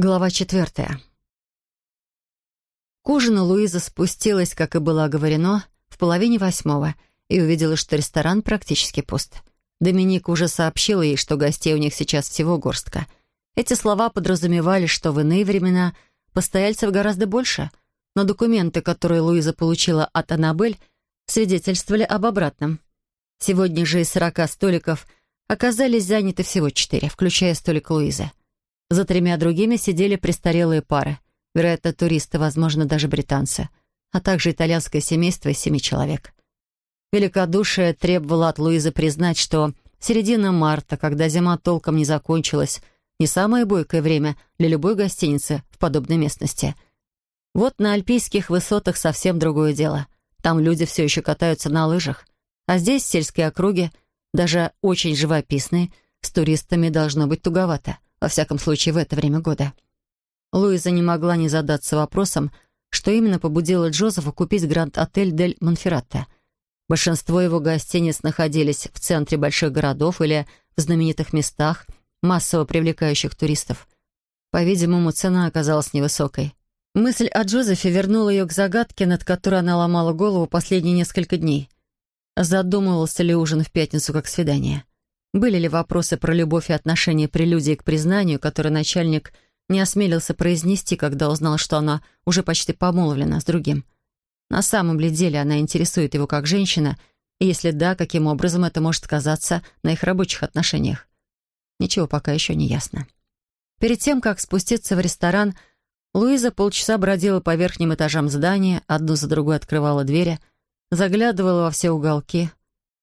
Глава четвертая. К ужину Луиза спустилась, как и было оговорено, в половине восьмого и увидела, что ресторан практически пуст. Доминик уже сообщил ей, что гостей у них сейчас всего горстка. Эти слова подразумевали, что в иные времена постояльцев гораздо больше, но документы, которые Луиза получила от Аннабель, свидетельствовали об обратном. Сегодня же из сорока столиков оказались заняты всего четыре, включая столик Луизы. За тремя другими сидели престарелые пары, вероятно, туристы, возможно, даже британцы, а также итальянское семейство из семи человек. Великодушие требовало от Луизы признать, что середина марта, когда зима толком не закончилась, не самое бойкое время для любой гостиницы в подобной местности. Вот на альпийских высотах совсем другое дело. Там люди все еще катаются на лыжах. А здесь, сельской округе, даже очень живописные, с туристами должно быть туговато во всяком случае в это время года. Луиза не могла не задаться вопросом, что именно побудило Джозефа купить Гранд-отель Дель Монферратте. Большинство его гостиниц находились в центре больших городов или в знаменитых местах, массово привлекающих туристов. По-видимому, цена оказалась невысокой. Мысль о Джозефе вернула ее к загадке, над которой она ломала голову последние несколько дней. Задумывался ли ужин в пятницу как свидание? Были ли вопросы про любовь и отношения прелюдии к признанию, который начальник не осмелился произнести, когда узнал, что она уже почти помолвлена с другим? На самом ли деле она интересует его как женщина, и если да, каким образом это может сказаться на их рабочих отношениях? Ничего пока еще не ясно. Перед тем, как спуститься в ресторан, Луиза полчаса бродила по верхним этажам здания, одну за другой открывала двери, заглядывала во все уголки.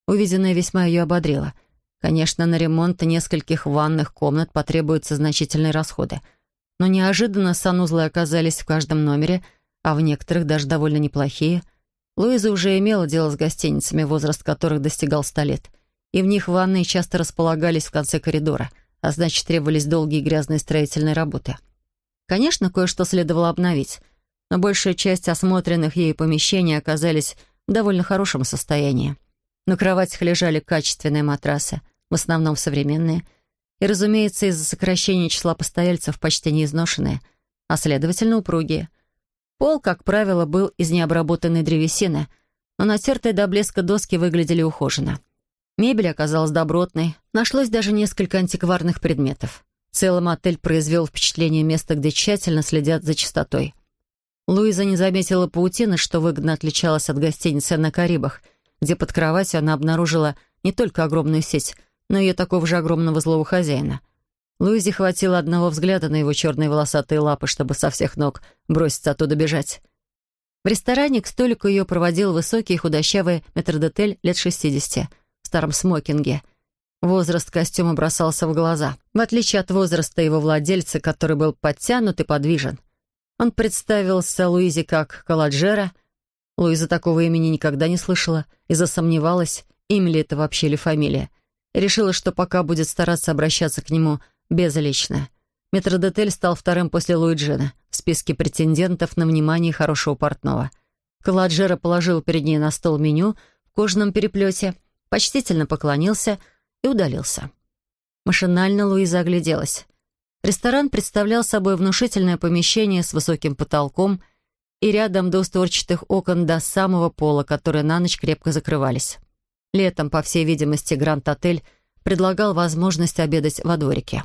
Увиденное весьма ее ободрило — Конечно, на ремонт нескольких ванных комнат потребуются значительные расходы. Но неожиданно санузлы оказались в каждом номере, а в некоторых даже довольно неплохие. Луиза уже имела дело с гостиницами, возраст которых достигал ста лет. И в них ванные часто располагались в конце коридора, а значит, требовались долгие грязные строительные работы. Конечно, кое-что следовало обновить, но большая часть осмотренных ею помещений оказались в довольно хорошем состоянии. На кроватях лежали качественные матрасы — в основном современные, и, разумеется, из-за сокращения числа постояльцев почти не изношенные, а, следовательно, упругие. Пол, как правило, был из необработанной древесины, но натертые до блеска доски выглядели ухоженно. Мебель оказалась добротной, нашлось даже несколько антикварных предметов. В целом отель произвел впечатление места, где тщательно следят за чистотой. Луиза не заметила паутины, что выгодно отличалась от гостиницы на Карибах, где под кроватью она обнаружила не только огромную сеть, но ее такого же огромного злого хозяина. Луизе хватило одного взгляда на его черные волосатые лапы, чтобы со всех ног броситься оттуда бежать. В ресторане к столику ее проводил высокий худощавый метрдотель лет 60 в старом смокинге. Возраст костюма бросался в глаза, в отличие от возраста его владельца, который был подтянут и подвижен. Он представился Луизе как Каладжера. Луиза такого имени никогда не слышала и засомневалась, имя ли это вообще или фамилия — Решила, что пока будет стараться обращаться к нему безлично. Метродотель стал вторым после Луиджина в списке претендентов на внимание хорошего портного. Каладжера положил перед ней на стол меню в кожаном переплете, почтительно поклонился и удалился. Машинально Луиза огляделась. Ресторан представлял собой внушительное помещение с высоким потолком и рядом двустворчатых окон до самого пола, которые на ночь крепко закрывались. Летом, по всей видимости, Гранд-отель предлагал возможность обедать во дворике.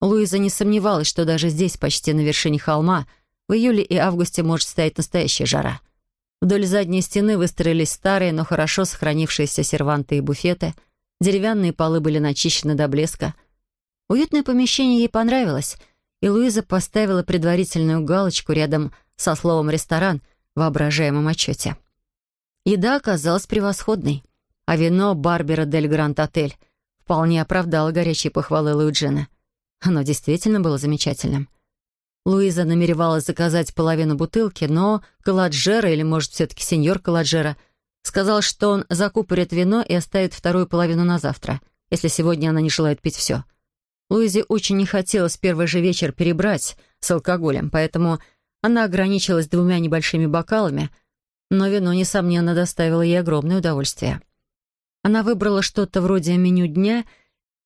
Луиза не сомневалась, что даже здесь, почти на вершине холма, в июле и августе может стоять настоящая жара. Вдоль задней стены выстроились старые, но хорошо сохранившиеся серванты и буфеты. Деревянные полы были начищены до блеска. Уютное помещение ей понравилось, и Луиза поставила предварительную галочку рядом со словом «ресторан» в воображаемом отчете. Еда оказалась превосходной а вино Барбера Дель Гранд Отель вполне оправдало горячие похвалы Луиджина. Оно действительно было замечательным. Луиза намеревалась заказать половину бутылки, но Каладжера, или, может, все-таки сеньор Каладжера, сказал, что он закупорит вино и оставит вторую половину на завтра, если сегодня она не желает пить все. Луизе очень не хотелось первый же вечер перебрать с алкоголем, поэтому она ограничилась двумя небольшими бокалами, но вино, несомненно, доставило ей огромное удовольствие. Она выбрала что-то вроде меню дня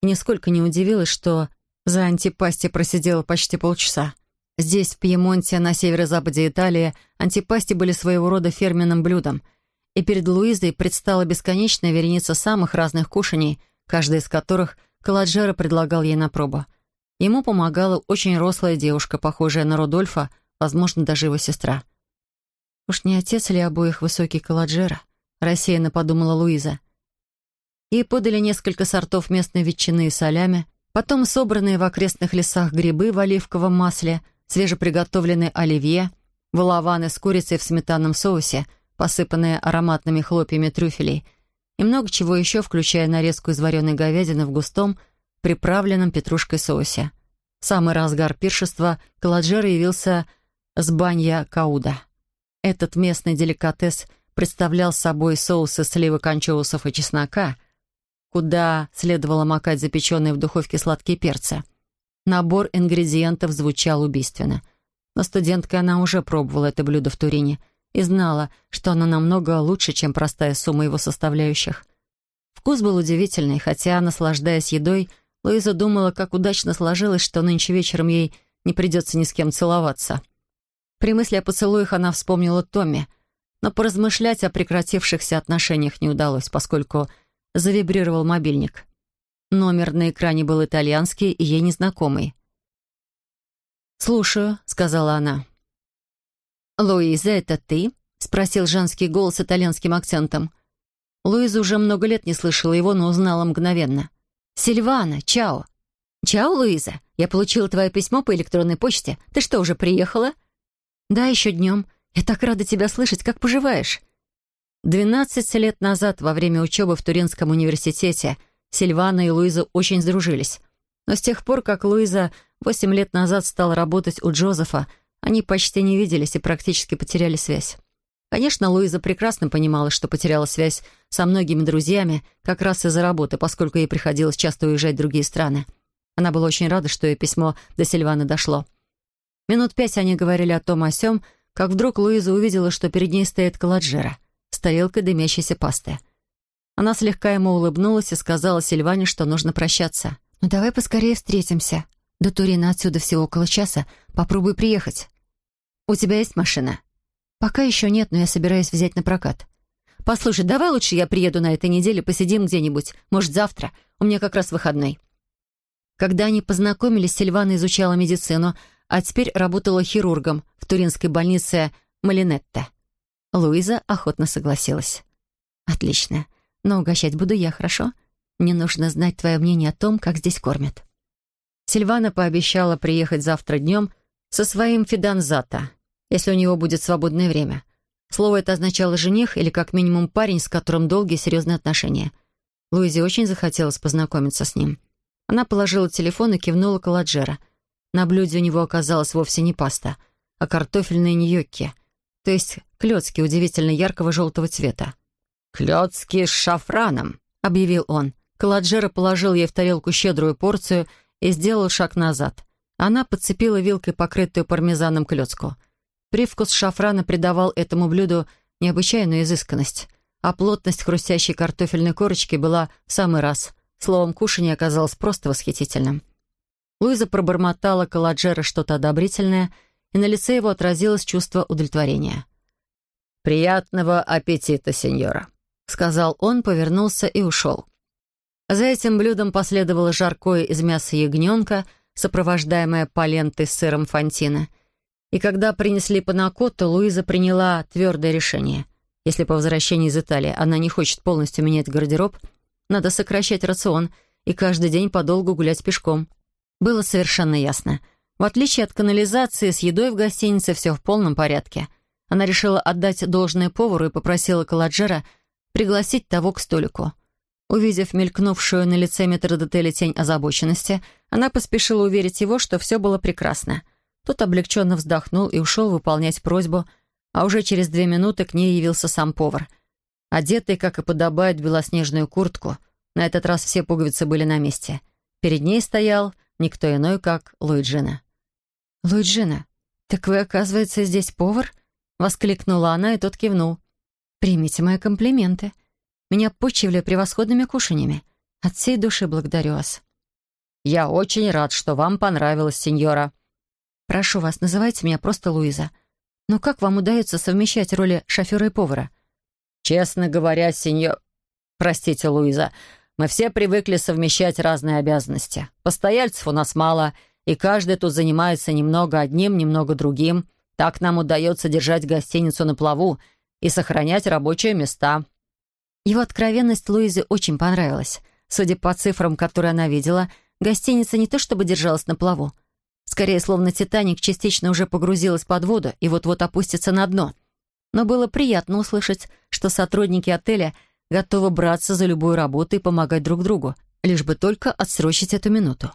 и нисколько не удивилась, что За антипасти просидела почти полчаса. Здесь, в Пьемонте, на северо-западе Италии, антипасти были своего рода фирменным блюдом, и перед Луизой предстала бесконечная вереница самых разных кушаний, каждая из которых Каладжера предлагал ей на пробу. Ему помогала очень рослая девушка, похожая на Рудольфа, возможно, даже его сестра. «Уж не отец ли обоих высокий Каладжера?» — рассеянно подумала Луиза. Ей подали несколько сортов местной ветчины и солями, потом собранные в окрестных лесах грибы в оливковом масле — свежеприготовленный оливье, валаваны с курицей в сметанном соусе, посыпанные ароматными хлопьями трюфелей и много чего еще, включая нарезку из вареной говядины в густом, приправленном петрушкой соусе. В самый разгар пиршества Каладжер явился с банья кауда. Этот местный деликатес представлял собой соусы сливок анчоусов и чеснока, куда следовало макать запеченные в духовке сладкие перцы — Набор ингредиентов звучал убийственно. Но студенткой она уже пробовала это блюдо в Турине и знала, что оно намного лучше, чем простая сумма его составляющих. Вкус был удивительный, хотя, наслаждаясь едой, Луиза думала, как удачно сложилось, что нынче вечером ей не придется ни с кем целоваться. При мысли о поцелуях она вспомнила Томми, но поразмышлять о прекратившихся отношениях не удалось, поскольку завибрировал мобильник. Номер на экране был итальянский и ей незнакомый. «Слушаю», — сказала она. «Луиза, это ты?» — спросил женский голос с итальянским акцентом. Луиза уже много лет не слышала его, но узнала мгновенно. «Сильвана, чао!» «Чао, Луиза! Я получила твое письмо по электронной почте. Ты что, уже приехала?» «Да, еще днем. Я так рада тебя слышать. Как поживаешь?» Двенадцать лет назад, во время учебы в Туринском университете, Сильвана и Луиза очень сдружились. Но с тех пор, как Луиза восемь лет назад стала работать у Джозефа, они почти не виделись и практически потеряли связь. Конечно, Луиза прекрасно понимала, что потеряла связь со многими друзьями как раз из-за работы, поскольку ей приходилось часто уезжать в другие страны. Она была очень рада, что ее письмо до Сильваны дошло. Минут пять они говорили о том о сём, как вдруг Луиза увидела, что перед ней стоит каладжера с тарелкой дымящейся пасты. Она слегка ему улыбнулась и сказала Сильване, что нужно прощаться. «Ну давай поскорее встретимся. До Турина отсюда всего около часа. Попробуй приехать». «У тебя есть машина?» «Пока еще нет, но я собираюсь взять на прокат». «Послушай, давай лучше я приеду на этой неделе, посидим где-нибудь. Может, завтра. У меня как раз выходной». Когда они познакомились, Сильвана изучала медицину, а теперь работала хирургом в туринской больнице Малинетта. Луиза охотно согласилась. «Отлично. Но угощать буду я, хорошо? Мне нужно знать твое мнение о том, как здесь кормят». Сильвана пообещала приехать завтра днем со своим фиданзата, если у него будет свободное время. Слово это означало «жених» или как минимум парень, с которым долгие серьезные отношения. Луизе очень захотелось познакомиться с ним. Она положила телефон и кивнула Каладжера. На блюде у него оказалась вовсе не паста, а картофельные ньокки, то есть клетки удивительно яркого желтого цвета. «Клёцки с шафраном», — объявил он. Каладжера положил ей в тарелку щедрую порцию и сделал шаг назад. Она подцепила вилкой покрытую пармезаном клёцку. Привкус шафрана придавал этому блюду необычайную изысканность, а плотность хрустящей картофельной корочки была в самый раз. Словом, кушанье оказалось просто восхитительным. Луиза пробормотала Каладжера что-то одобрительное, и на лице его отразилось чувство удовлетворения. «Приятного аппетита, сеньора», — сказал он, повернулся и ушел. За этим блюдом последовало жаркое из мяса ягненка, сопровождаемое палентой с сыром фантина. И когда принесли панакотту, Луиза приняла твердое решение. Если по возвращении из Италии она не хочет полностью менять гардероб, надо сокращать рацион и каждый день подолгу гулять пешком. Было совершенно ясно. В отличие от канализации, с едой в гостинице все в полном порядке. Она решила отдать должное повару и попросила Каладжера — пригласить того к столику. Увидев мелькнувшую на лице метрдотеля тень озабоченности, она поспешила уверить его, что все было прекрасно. Тот облегченно вздохнул и ушел выполнять просьбу, а уже через две минуты к ней явился сам повар. Одетый, как и подобает, белоснежную куртку, на этот раз все пуговицы были на месте. Перед ней стоял никто иной, как Луиджина. «Луиджина, так вы, оказывается, здесь повар?» — воскликнула она, и тот кивнул. Примите мои комплименты. Меня почивали превосходными кушаньями. От всей души благодарю вас». «Я очень рад, что вам понравилось, сеньора». «Прошу вас, называйте меня просто Луиза. Но как вам удается совмещать роли шофера и повара?» «Честно говоря, сеньор... Простите, Луиза, мы все привыкли совмещать разные обязанности. Постояльцев у нас мало, и каждый тут занимается немного одним, немного другим. Так нам удается держать гостиницу на плаву и сохранять рабочие места». Его откровенность Луизе очень понравилась. Судя по цифрам, которые она видела, гостиница не то чтобы держалась на плаву. Скорее, словно «Титаник» частично уже погрузилась под воду и вот-вот опустится на дно. Но было приятно услышать, что сотрудники отеля готовы браться за любую работу и помогать друг другу, лишь бы только отсрочить эту минуту.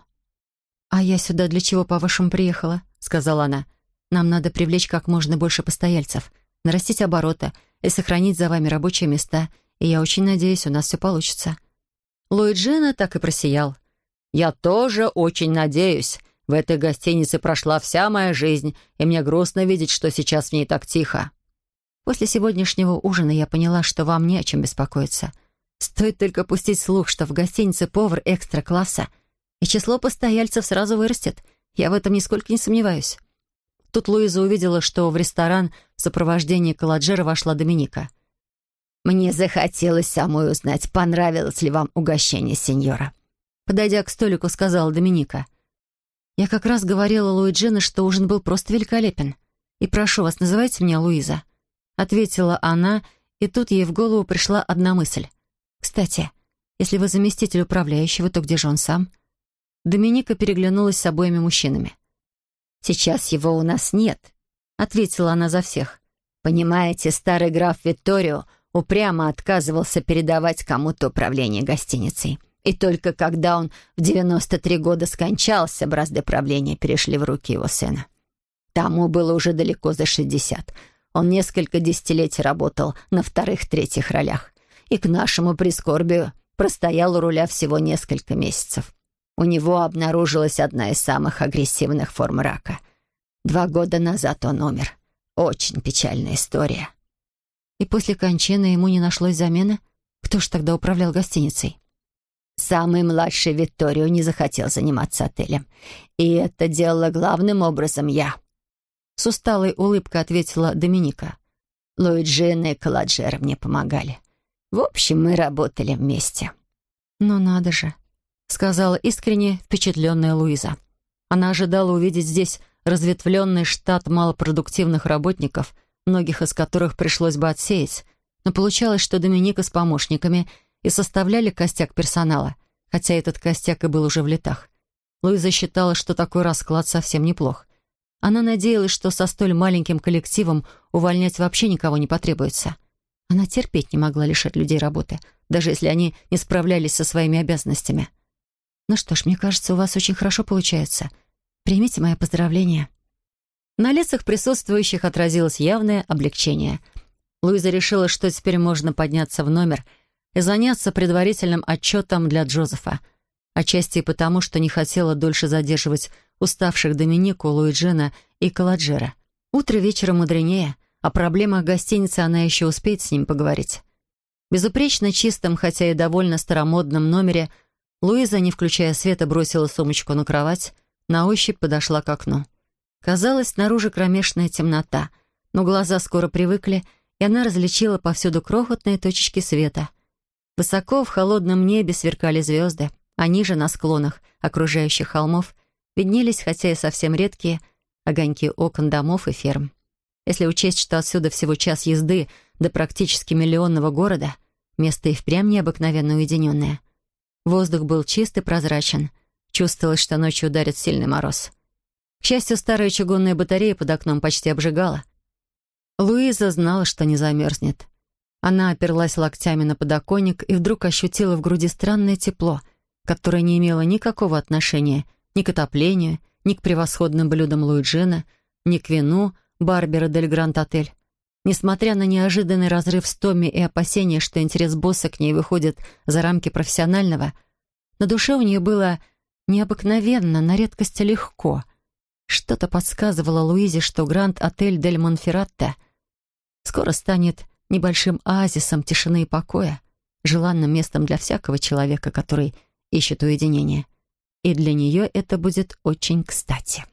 «А я сюда для чего, по-вашему, приехала?» — сказала она. «Нам надо привлечь как можно больше постояльцев, нарастить обороты и сохранить за вами рабочие места, и я очень надеюсь, у нас все получится». Луиджина так и просиял. «Я тоже очень надеюсь. В этой гостинице прошла вся моя жизнь, и мне грустно видеть, что сейчас в ней так тихо». После сегодняшнего ужина я поняла, что вам не о чем беспокоиться. Стоит только пустить слух, что в гостинице повар экстра-класса, и число постояльцев сразу вырастет. Я в этом нисколько не сомневаюсь. Тут Луиза увидела, что в ресторан в сопровождении Каладжера вошла Доминика — «Мне захотелось самой узнать, понравилось ли вам угощение, сеньора». Подойдя к столику, сказала Доминика. «Я как раз говорила Луиджина, что ужин был просто великолепен. И прошу вас, называйте меня Луиза». Ответила она, и тут ей в голову пришла одна мысль. «Кстати, если вы заместитель управляющего, то где же он сам?» Доминика переглянулась с обоими мужчинами. «Сейчас его у нас нет», — ответила она за всех. «Понимаете, старый граф Витторио упрямо отказывался передавать кому-то управление гостиницей. И только когда он в 93 года скончался, бразды правления перешли в руки его сына. Тому было уже далеко за 60. Он несколько десятилетий работал на вторых-третьих ролях. И к нашему прискорбию простоял у руля всего несколько месяцев. У него обнаружилась одна из самых агрессивных форм рака. Два года назад он умер. Очень печальная история. И после кончины ему не нашлось замены? Кто ж тогда управлял гостиницей? Самый младший Витторио не захотел заниматься отелем. И это делала главным образом я. С усталой улыбкой ответила Доминика. Луиджина и Каладжера мне помогали. В общем, мы работали вместе. «Ну надо же», — сказала искренне впечатленная Луиза. Она ожидала увидеть здесь разветвленный штат малопродуктивных работников, многих из которых пришлось бы отсеять, но получалось, что Доминика с помощниками и составляли костяк персонала, хотя этот костяк и был уже в летах. Луиза считала, что такой расклад совсем неплох. Она надеялась, что со столь маленьким коллективом увольнять вообще никого не потребуется. Она терпеть не могла лишать людей работы, даже если они не справлялись со своими обязанностями. «Ну что ж, мне кажется, у вас очень хорошо получается. Примите мои поздравления». На лицах присутствующих отразилось явное облегчение. Луиза решила, что теперь можно подняться в номер и заняться предварительным отчетом для Джозефа. Отчасти и потому, что не хотела дольше задерживать уставших Доминику, Луиджина и Каладжера. Утро вечера мудренее, о проблемах гостиницы она еще успеет с ним поговорить. Безупречно чистым, хотя и довольно старомодном номере Луиза, не включая света, бросила сумочку на кровать, на ощупь подошла к окну. Казалось, снаружи кромешная темнота, но глаза скоро привыкли, и она различила повсюду крохотные точечки света. Высоко в холодном небе сверкали звезды, а ниже, на склонах окружающих холмов, виднелись, хотя и совсем редкие, огоньки окон домов и ферм. Если учесть, что отсюда всего час езды до практически миллионного города, место и впрямь необыкновенно уединенное. Воздух был чист и прозрачен. Чувствовалось, что ночью ударит сильный мороз. К счастью, старая чугунная батарея под окном почти обжигала. Луиза знала, что не замерзнет. Она оперлась локтями на подоконник и вдруг ощутила в груди странное тепло, которое не имело никакого отношения ни к отоплению, ни к превосходным блюдам Луиджина, ни к вину Барбера Дель Гранд Отель. Несмотря на неожиданный разрыв с Томми и опасения, что интерес босса к ней выходит за рамки профессионального, на душе у нее было необыкновенно, на редкость легко — что-то подсказывало Луизе, что Гранд-отель Дель Монферратте скоро станет небольшим оазисом тишины и покоя, желанным местом для всякого человека, который ищет уединение. И для нее это будет очень кстати.